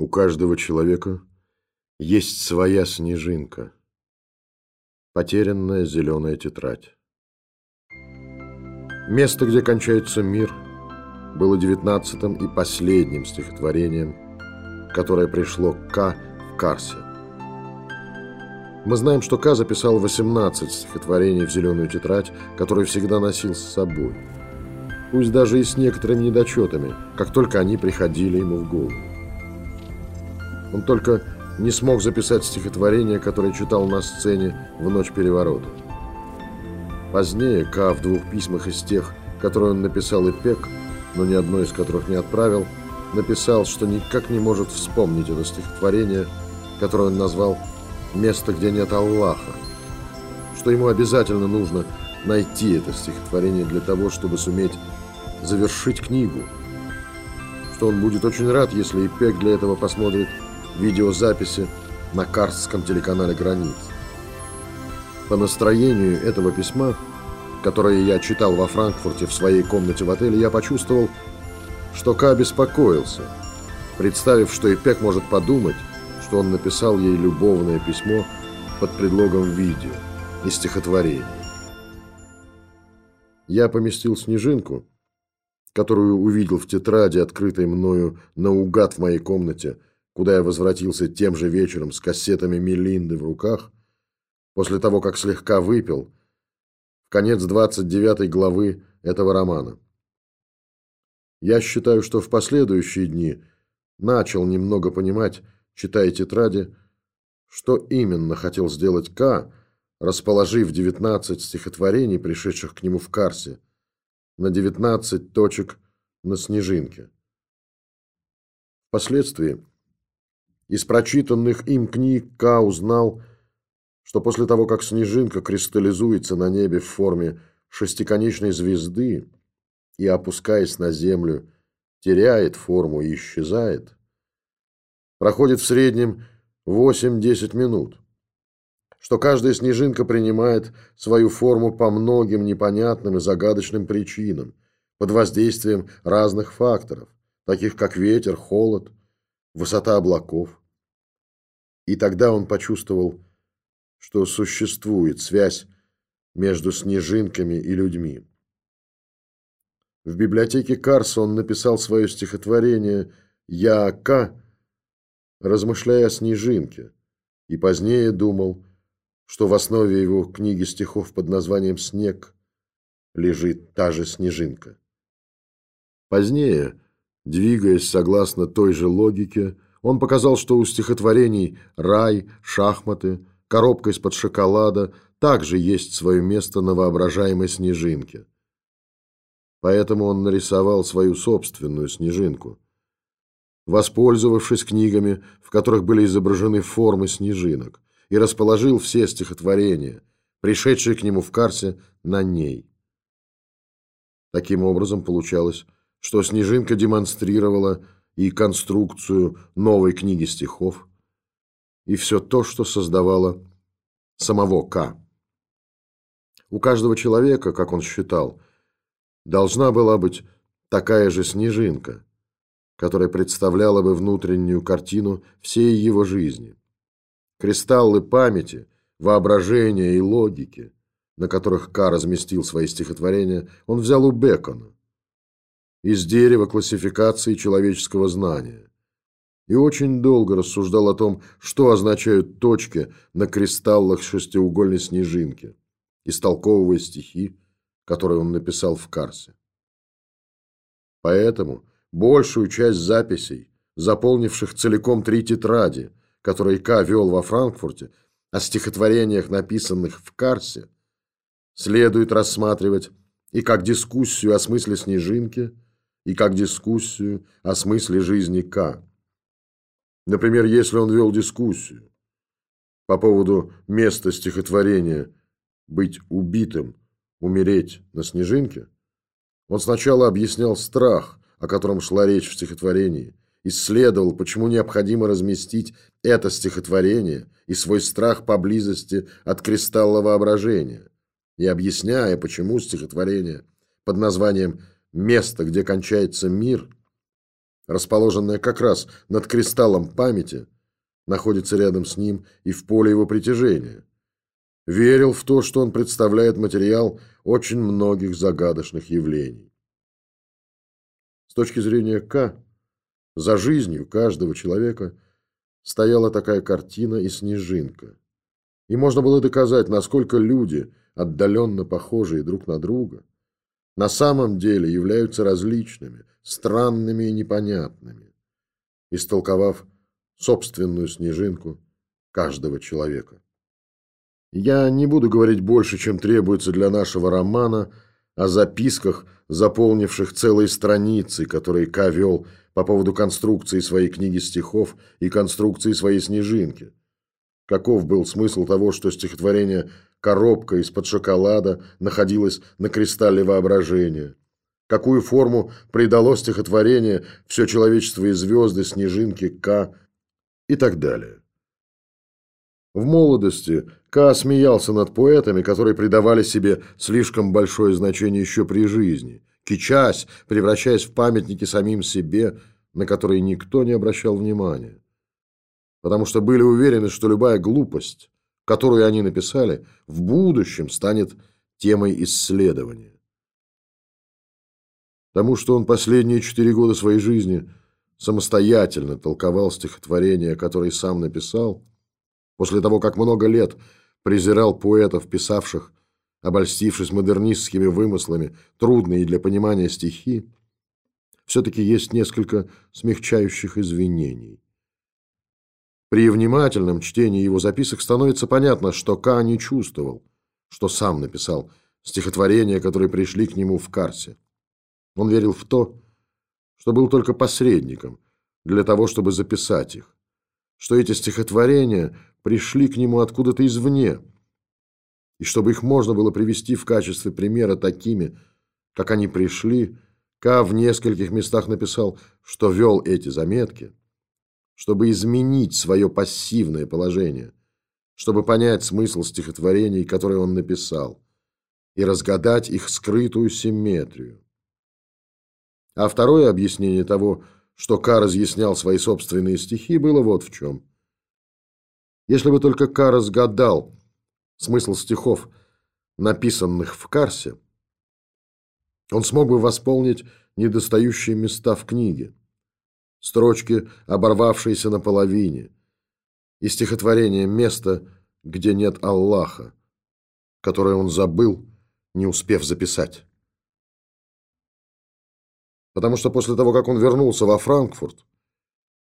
У каждого человека есть своя снежинка, потерянная зеленая тетрадь. Место, где кончается мир, было девятнадцатым и последним стихотворением, которое пришло к К в Карсе. Мы знаем, что К записал 18 стихотворений в зеленую тетрадь, которую всегда носил с собой. Пусть даже и с некоторыми недочетами, как только они приходили ему в голову. Он только не смог записать стихотворение, которое читал на сцене в ночь переворота. Позднее Ка в двух письмах из тех, которые он написал и Пек, но ни одно из которых не отправил, написал, что никак не может вспомнить это стихотворение, которое он назвал «Место, где нет Аллаха», что ему обязательно нужно найти это стихотворение для того, чтобы суметь завершить книгу, что он будет очень рад, если Ипек для этого посмотрит видеозаписи на Карстском телеканале «Границ». По настроению этого письма, которое я читал во Франкфурте в своей комнате в отеле, я почувствовал, что Ка беспокоился, представив, что Ипек может подумать, что он написал ей любовное письмо под предлогом видео и стихотворения. Я поместил снежинку, которую увидел в тетради, открытой мною наугад в моей комнате, куда я возвратился тем же вечером с кассетами Мелинды в руках, после того, как слегка выпил, в конец 29 главы этого романа. Я считаю, что в последующие дни начал немного понимать, читая тетради, что именно хотел сделать К, расположив 19 стихотворений, пришедших к нему в Карсе, на 19 точек на снежинке. Впоследствии из прочитанных им книг Ка узнал, что после того, как снежинка кристаллизуется на небе в форме шестиконечной звезды и, опускаясь на землю, теряет форму и исчезает, проходит в среднем 8-10 минут, что каждая снежинка принимает свою форму по многим непонятным и загадочным причинам, под воздействием разных факторов, таких как ветер, холод, высота облаков. И тогда он почувствовал, что существует связь между снежинками и людьми. В библиотеке Карса он написал свое стихотворение «Я К», размышляя о снежинке, и позднее думал, что в основе его книги стихов под названием «Снег» лежит та же снежинка. Позднее, двигаясь согласно той же логике, он показал, что у стихотворений «Рай», «Шахматы», «Коробка из-под шоколада» также есть свое место на воображаемой снежинке. Поэтому он нарисовал свою собственную снежинку, воспользовавшись книгами, в которых были изображены формы снежинок, и расположил все стихотворения, пришедшие к нему в карсе, на ней. Таким образом, получалось, что снежинка демонстрировала и конструкцию новой книги стихов, и все то, что создавало самого К. У каждого человека, как он считал, должна была быть такая же снежинка, которая представляла бы внутреннюю картину всей его жизни. Кристаллы памяти, воображения и логики, на которых К разместил свои стихотворения, он взял у Бекона из дерева классификации человеческого знания. И очень долго рассуждал о том, что означают точки на кристаллах шестиугольной снежинки, истолковывая стихи, которые он написал в Карсе. Поэтому большую часть записей, заполнивших целиком три тетради, которые К вел во Франкфурте, о стихотворениях, написанных в Карсе, следует рассматривать и как дискуссию о смысле снежинки – и как дискуссию о смысле жизни К. Например, если он вел дискуссию по поводу места стихотворения «быть убитым, умереть на снежинке», он сначала объяснял страх, о котором шла речь в стихотворении, исследовал, почему необходимо разместить это стихотворение и свой страх поблизости от кристалла воображения, и объясняя, почему стихотворение под названием место, где кончается мир, расположенная как раз над кристаллом памяти, находится рядом с ним и в поле его притяжения. Верил в то, что он представляет материал очень многих загадочных явлений. С точки зрения К, за жизнью каждого человека стояла такая картина и снежинка. И можно было доказать, насколько люди, отдаленно похожие друг на друга, на самом деле являются различными, странными и непонятными, истолковав собственную снежинку каждого человека. Я не буду говорить больше, чем требуется для нашего романа о записках, заполнивших целые страницы, которые Ка вел по поводу конструкции своей книги стихов и конструкции своей снежинки. Каков был смысл того, что стихотворение «Коробка из-под шоколада» находилось на кристалле воображения? Какую форму придало стихотворение «Все человечество и звезды», «Снежинки», «К» и так далее. В молодости Ка смеялся над поэтами, которые придавали себе слишком большое значение еще при жизни, кичась, превращаясь в памятники самим себе, на которые никто не обращал внимания. Потому что были уверены, что любая глупость, которую они написали, в будущем станет темой исследования. Тому, что он последние четыре года своей жизни самостоятельно толковал стихотворения, которые сам написал, после того, как много лет презирал поэтов, писавших, обольстившись модернистскими вымыслами, трудные для понимания стихи, все-таки есть несколько смягчающих извинений. При внимательном чтении его записок становится понятно, что Ка не чувствовал, что сам написал стихотворения, которые пришли к нему в Карсе. Он верил в то, что был только посредником для того, чтобы записать их, что эти стихотворения пришли к нему откуда-то извне, и чтобы их можно было привести в качестве примера такими, как они пришли, Ка в нескольких местах написал, что вел эти заметки, чтобы изменить свое пассивное положение, чтобы понять смысл стихотворений, которые он написал, и разгадать их скрытую симметрию. А второе объяснение того, что Ка разъяснял свои собственные стихи, было вот в чем. Если бы только Ка разгадал смысл стихов, написанных в Карсе, он смог бы восполнить недостающие места в книге, строчки, оборвавшиеся наполовине, и стихотворение «Место, где нет Аллаха», которое он забыл, не успев записать потому что после того, как он вернулся во Франкфурт,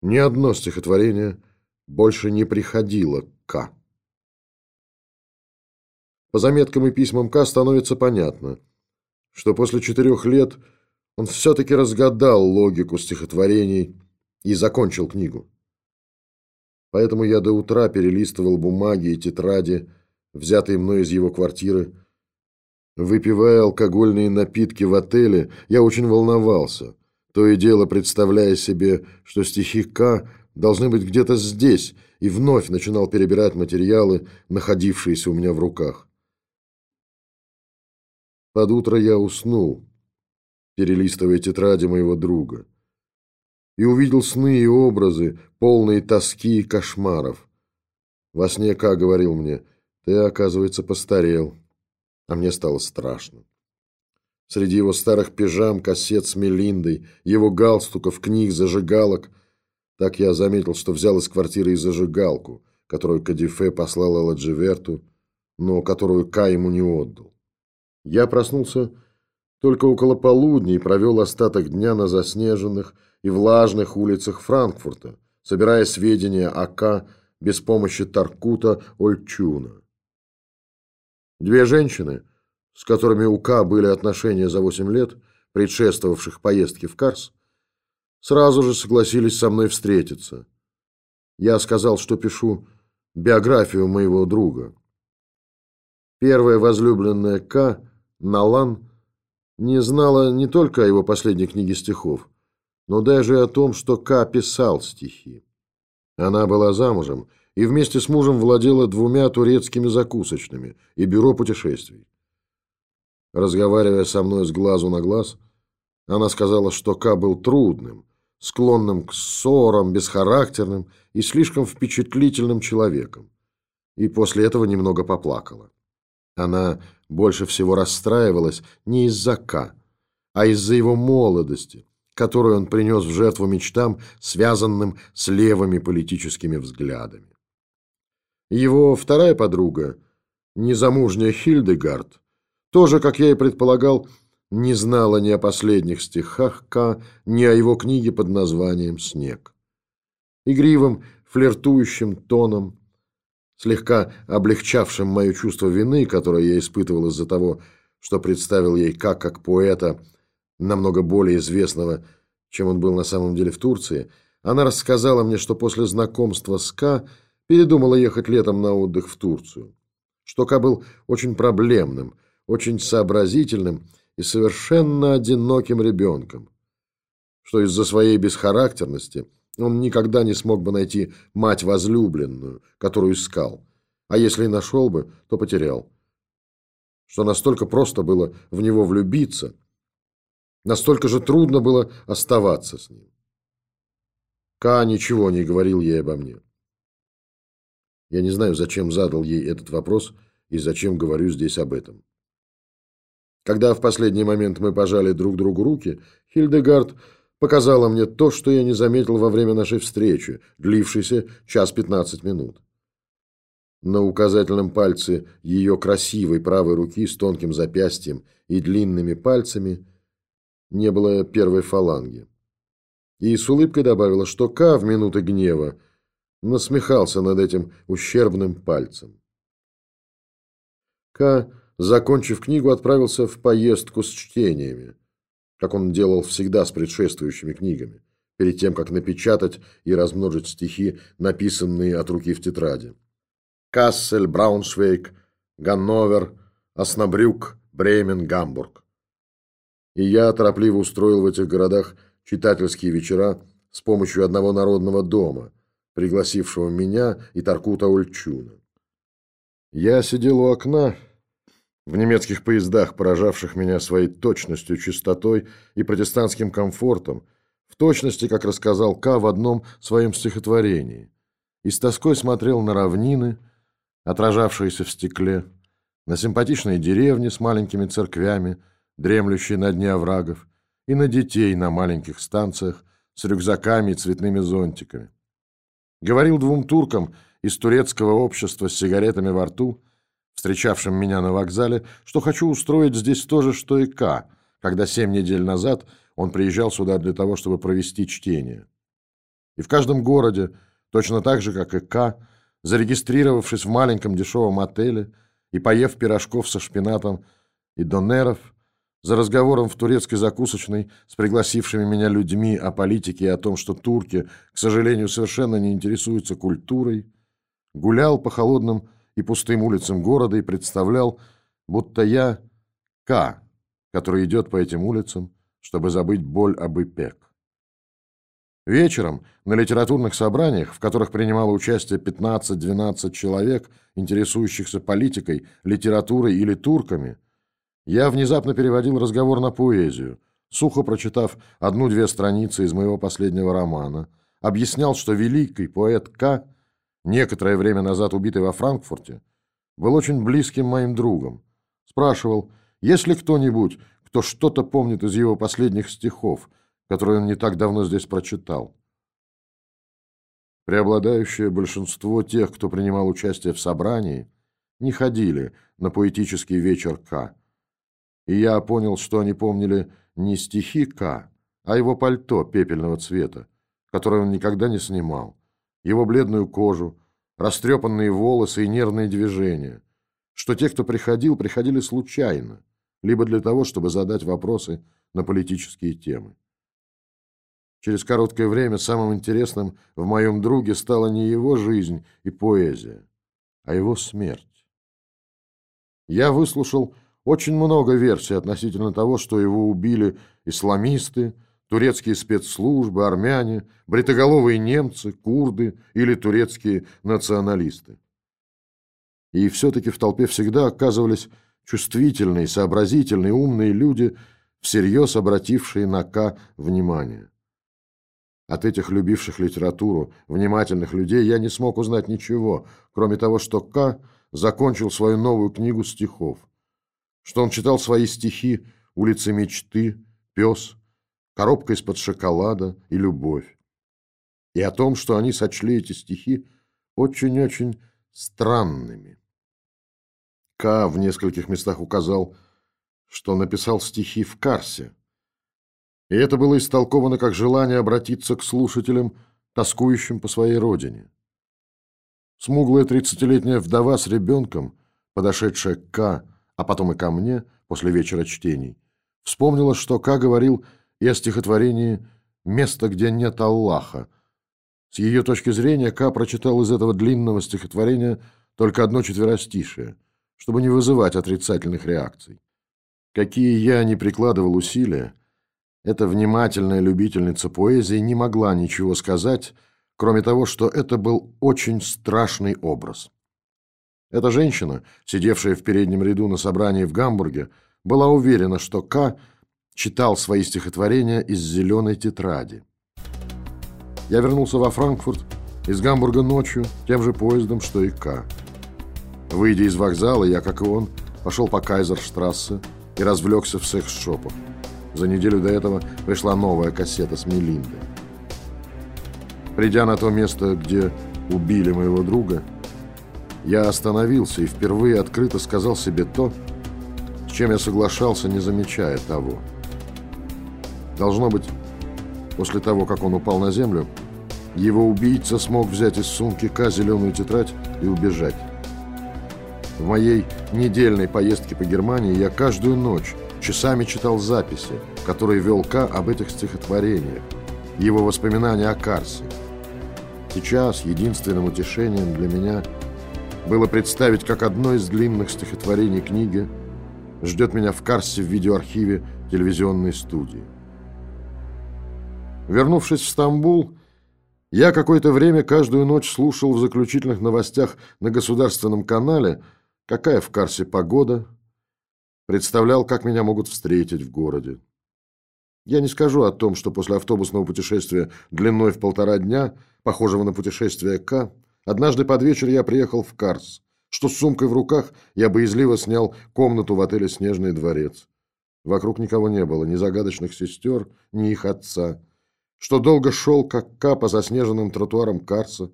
ни одно стихотворение больше не приходило к. По заметкам и письмам К становится понятно, что после четырех лет он все-таки разгадал логику стихотворений и закончил книгу. Поэтому я до утра перелистывал бумаги и тетради, взятые мной из его квартиры, Выпивая алкогольные напитки в отеле, я очень волновался, то и дело представляя себе, что стихи К должны быть где-то здесь, и вновь начинал перебирать материалы, находившиеся у меня в руках. Под утро я уснул, перелистывая тетради моего друга, и увидел сны и образы, полные тоски и кошмаров. Во сне К говорил мне, ты, оказывается, постарел а мне стало страшно. Среди его старых пижам, кассет с Мелиндой, его галстуков, книг, зажигалок. Так я заметил, что взял из квартиры и зажигалку, которую Кадифе послала Ладживерту, но которую Ка ему не отдал. Я проснулся только около полудня и провел остаток дня на заснеженных и влажных улицах Франкфурта, собирая сведения о Ка без помощи Таркута Ольчуна. Две женщины, с которыми у К были отношения за восемь лет, предшествовавших поездке в Карс, сразу же согласились со мной встретиться. Я сказал, что пишу биографию моего друга. Первая возлюбленная К, Налан, не знала не только о его последней книге стихов, но даже о том, что К писал стихи. Она была замужем и вместе с мужем владела двумя турецкими закусочными и бюро путешествий. Разговаривая со мной с глазу на глаз, она сказала, что Ка был трудным, склонным к ссорам, бесхарактерным и слишком впечатлительным человеком. И после этого немного поплакала. Она больше всего расстраивалась не из-за К, а из-за его молодости, которую он принес в жертву мечтам, связанным с левыми политическими взглядами. Его вторая подруга, незамужняя Хильдегард, тоже, как я и предполагал, не знала ни о последних стихах К, ни о его книге под названием «Снег». Игривым, флиртующим тоном, слегка облегчавшим мое чувство вины, которое я испытывал из-за того, что представил ей как как поэта, намного более известного, чем он был на самом деле в Турции, она рассказала мне, что после знакомства с К передумала ехать летом на отдых в Турцию, что К был очень проблемным, очень сообразительным и совершенно одиноким ребенком, что из-за своей бесхарактерности он никогда не смог бы найти мать возлюбленную, которую искал, а если и нашел бы, то потерял, что настолько просто было в него влюбиться, настолько же трудно было оставаться с ним. Ка ничего не говорил ей обо мне. Я не знаю, зачем задал ей этот вопрос и зачем говорю здесь об этом. Когда в последний момент мы пожали друг другу руки, Хильдегард показала мне то, что я не заметил во время нашей встречи, длившейся час пятнадцать минут. На указательном пальце ее красивой правой руки с тонким запястьем и длинными пальцами не было первой фаланги. И с улыбкой добавила, что Ка в минуты гнева насмехался над этим ущербным пальцем. Ка закончив книгу, отправился в поездку с чтениями, как он делал всегда с предшествующими книгами, перед тем, как напечатать и размножить стихи, написанные от руки в тетради. Кассель, Брауншвейг, Ганновер, Оснабрюк, Бремен, Гамбург. И я торопливо устроил в этих городах читательские вечера с помощью одного народного дома, пригласившего меня и Таркута Ульчуна. Я сидел у окна, в немецких поездах, поражавших меня своей точностью, чистотой и протестантским комфортом, в точности, как рассказал К. в одном своем стихотворении, и с тоской смотрел на равнины, отражавшиеся в стекле, на симпатичные деревни с маленькими церквями, дремлющие на дне оврагов, и на детей на маленьких станциях с рюкзаками и цветными зонтиками. Говорил двум туркам из турецкого общества с сигаретами во рту – встречавшим меня на вокзале, что хочу устроить здесь то же, что и К, когда семь недель назад он приезжал сюда для того, чтобы провести чтение. И в каждом городе, точно так же, как и К, зарегистрировавшись в маленьком дешевом отеле и поев пирожков со шпинатом и донеров, за разговором в турецкой закусочной с пригласившими меня людьми о политике и о том, что турки, к сожалению, совершенно не интересуются культурой, гулял по холодным и пустым улицам города и представлял, будто я К, который идет по этим улицам, чтобы забыть боль об ИПЕК. Вечером на литературных собраниях, в которых принимало участие 15-12 человек, интересующихся политикой, литературой или турками, я внезапно переводил разговор на поэзию, сухо прочитав одну-две страницы из моего последнего романа, объяснял, что великий поэт К некоторое время назад убитый во Франкфурте, был очень близким моим другом. Спрашивал, есть ли кто-нибудь, кто что-то помнит из его последних стихов, которые он не так давно здесь прочитал. Преобладающее большинство тех, кто принимал участие в собрании, не ходили на поэтический вечер К. И я понял, что они помнили не стихи К, а его пальто пепельного цвета, которое он никогда не снимал его бледную кожу, растрепанные волосы и нервные движения, что те, кто приходил, приходили случайно, либо для того, чтобы задать вопросы на политические темы. Через короткое время самым интересным в моем друге стала не его жизнь и поэзия, а его смерть. Я выслушал очень много версий относительно того, что его убили исламисты, турецкие спецслужбы, армяне, бритоголовые немцы, курды или турецкие националисты. И все-таки в толпе всегда оказывались чувствительные, сообразительные, умные люди, всерьез обратившие на К внимание. От этих любивших литературу, внимательных людей я не смог узнать ничего, кроме того, что К. закончил свою новую книгу стихов, что он читал свои стихи «Улица мечты», «Пес», «Коробка из-под шоколада» и «Любовь», и о том, что они сочли эти стихи очень-очень странными. К. в нескольких местах указал, что написал стихи в Карсе, и это было истолковано как желание обратиться к слушателям, тоскующим по своей родине. Смуглая тридцатилетняя вдова с ребенком, подошедшая к К, а потом и ко мне после вечера чтений, вспомнила, что К говорил и о стихотворении «Место, где нет Аллаха». С ее точки зрения К прочитал из этого длинного стихотворения только одно четверостишее, чтобы не вызывать отрицательных реакций. Какие я не прикладывал усилия, эта внимательная любительница поэзии не могла ничего сказать, кроме того, что это был очень страшный образ. Эта женщина, сидевшая в переднем ряду на собрании в Гамбурге, была уверена, что К. читал свои стихотворения из зеленой тетради. Я вернулся во Франкфурт из Гамбурга ночью, тем же поездом, что и К. Выйдя из вокзала, я, как и он, пошел по Кайзерштрассе и развлекся в секс-шопах. За неделю до этого пришла новая кассета с Мелиндой. Придя на то место, где убили моего друга, я остановился и впервые открыто сказал себе то, с чем я соглашался, не замечая того. Должно быть, после того, как он упал на землю, его убийца смог взять из сумки К зеленую тетрадь и убежать. В моей недельной поездке по Германии я каждую ночь часами читал записи, которые вел К об этих стихотворениях, его воспоминания о Карсе. Сейчас единственным утешением для меня было представить, как одно из длинных стихотворений книги ждет меня в Карсе в видеоархиве телевизионной студии. Вернувшись в Стамбул, я какое-то время каждую ночь слушал в заключительных новостях на государственном канале, какая в Карсе погода, представлял, как меня могут встретить в городе. Я не скажу о том, что после автобусного путешествия длиной в полтора дня, похожего на путешествие К, однажды под вечер я приехал в Карс, что с сумкой в руках я боязливо снял комнату в отеле «Снежный дворец». Вокруг никого не было, ни загадочных сестер, ни их отца, что долго шел, как К, по заснеженным тротуарам Карса,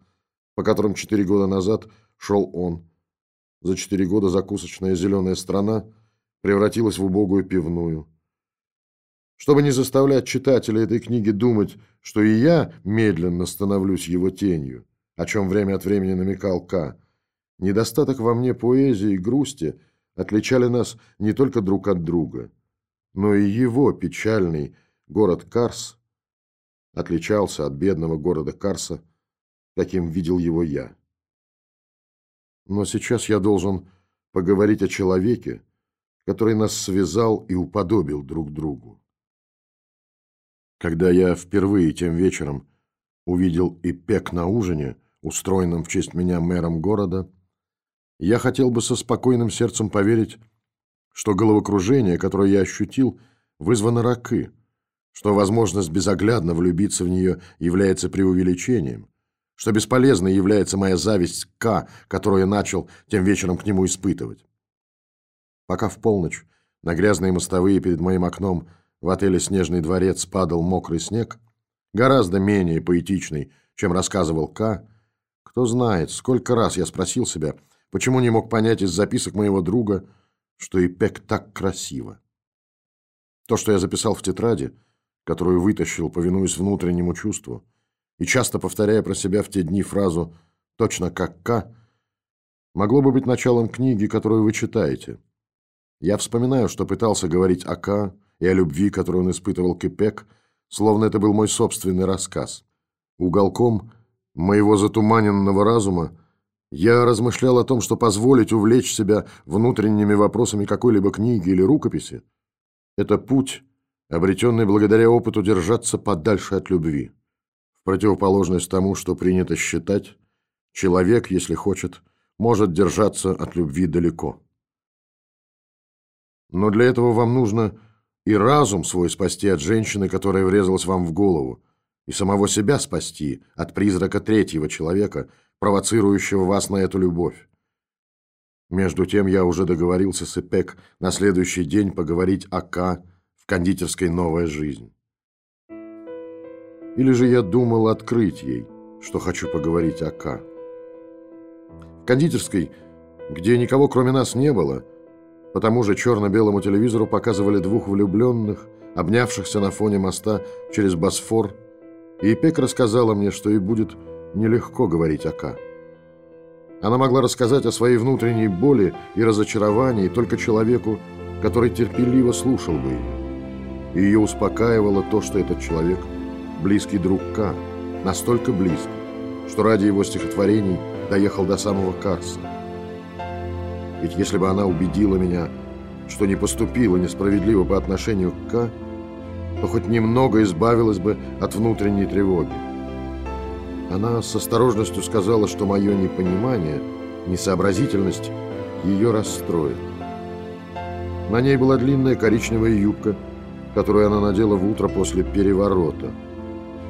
по которым четыре года назад шел он. За четыре года закусочная зеленая страна – превратилась в убогую пивную. Чтобы не заставлять читателя этой книги думать, что и я медленно становлюсь его тенью, о чем время от времени намекал К, недостаток во мне поэзии и грусти отличали нас не только друг от друга, но и его печальный город Карс отличался от бедного города Карса, каким видел его я. Но сейчас я должен поговорить о человеке, который нас связал и уподобил друг другу. Когда я впервые тем вечером увидел ИПЕК на ужине, устроенном в честь меня мэром города, я хотел бы со спокойным сердцем поверить, что головокружение, которое я ощутил, вызвано ракы, что возможность безоглядно влюбиться в нее является преувеличением, что бесполезной является моя зависть к К, которую я начал тем вечером к нему испытывать. Пока в полночь на грязные мостовые перед моим окном в отеле «Снежный дворец» падал мокрый снег, гораздо менее поэтичный, чем рассказывал К. Кто знает, сколько раз я спросил себя, почему не мог понять из записок моего друга, что и Пек так красиво. То, что я записал в тетради, которую вытащил, повинуясь внутреннему чувству, и часто повторяя про себя в те дни фразу «точно как К», могло бы быть началом книги, которую вы читаете – я вспоминаю, что пытался говорить о Ка и о любви, которую он испытывал к Ипек, словно это был мой собственный рассказ. Уголком моего затуманенного разума я размышлял о том, что позволить увлечь себя внутренними вопросами какой-либо книги или рукописи – это путь, обретенный благодаря опыту держаться подальше от любви. В противоположность тому, что принято считать, человек, если хочет, может держаться от любви далеко. Но для этого вам нужно и разум свой спасти от женщины, которая врезалась вам в голову, и самого себя спасти от призрака третьего человека, провоцирующего вас на эту любовь. Между тем я уже договорился с Эпек на следующий день поговорить о К в кондитерской «Новая жизнь». Или же я думал открыть ей, что хочу поговорить о К. В кондитерской, где никого кроме нас не было, по тому же черно-белому телевизору показывали двух влюбленных, обнявшихся на фоне моста через Босфор, и Эпек рассказала мне, что ей будет нелегко говорить о Ка. Она могла рассказать о своей внутренней боли и разочаровании только человеку, который терпеливо слушал бы ее. И ее успокаивало то, что этот человек – близкий друг К, настолько близкий, что ради его стихотворений доехал до самого Карса. Ведь если бы она убедила меня, что не поступила несправедливо по отношению к К, то хоть немного избавилась бы от внутренней тревоги. Она с осторожностью сказала, что мое непонимание, несообразительность ее расстроит. На ней была длинная коричневая юбка, которую она надела в утро после переворота,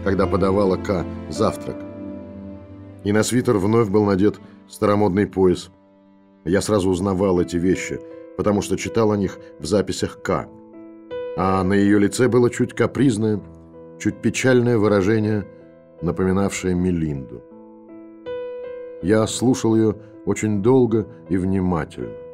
когда подавала К завтрак. И на свитер вновь был надет старомодный пояс. Я сразу узнавал эти вещи, потому что читал о них в записях К а на ее лице было чуть капризное, чуть печальное выражение, напоминавшее Мелинду. Я слушал ее очень долго и внимательно.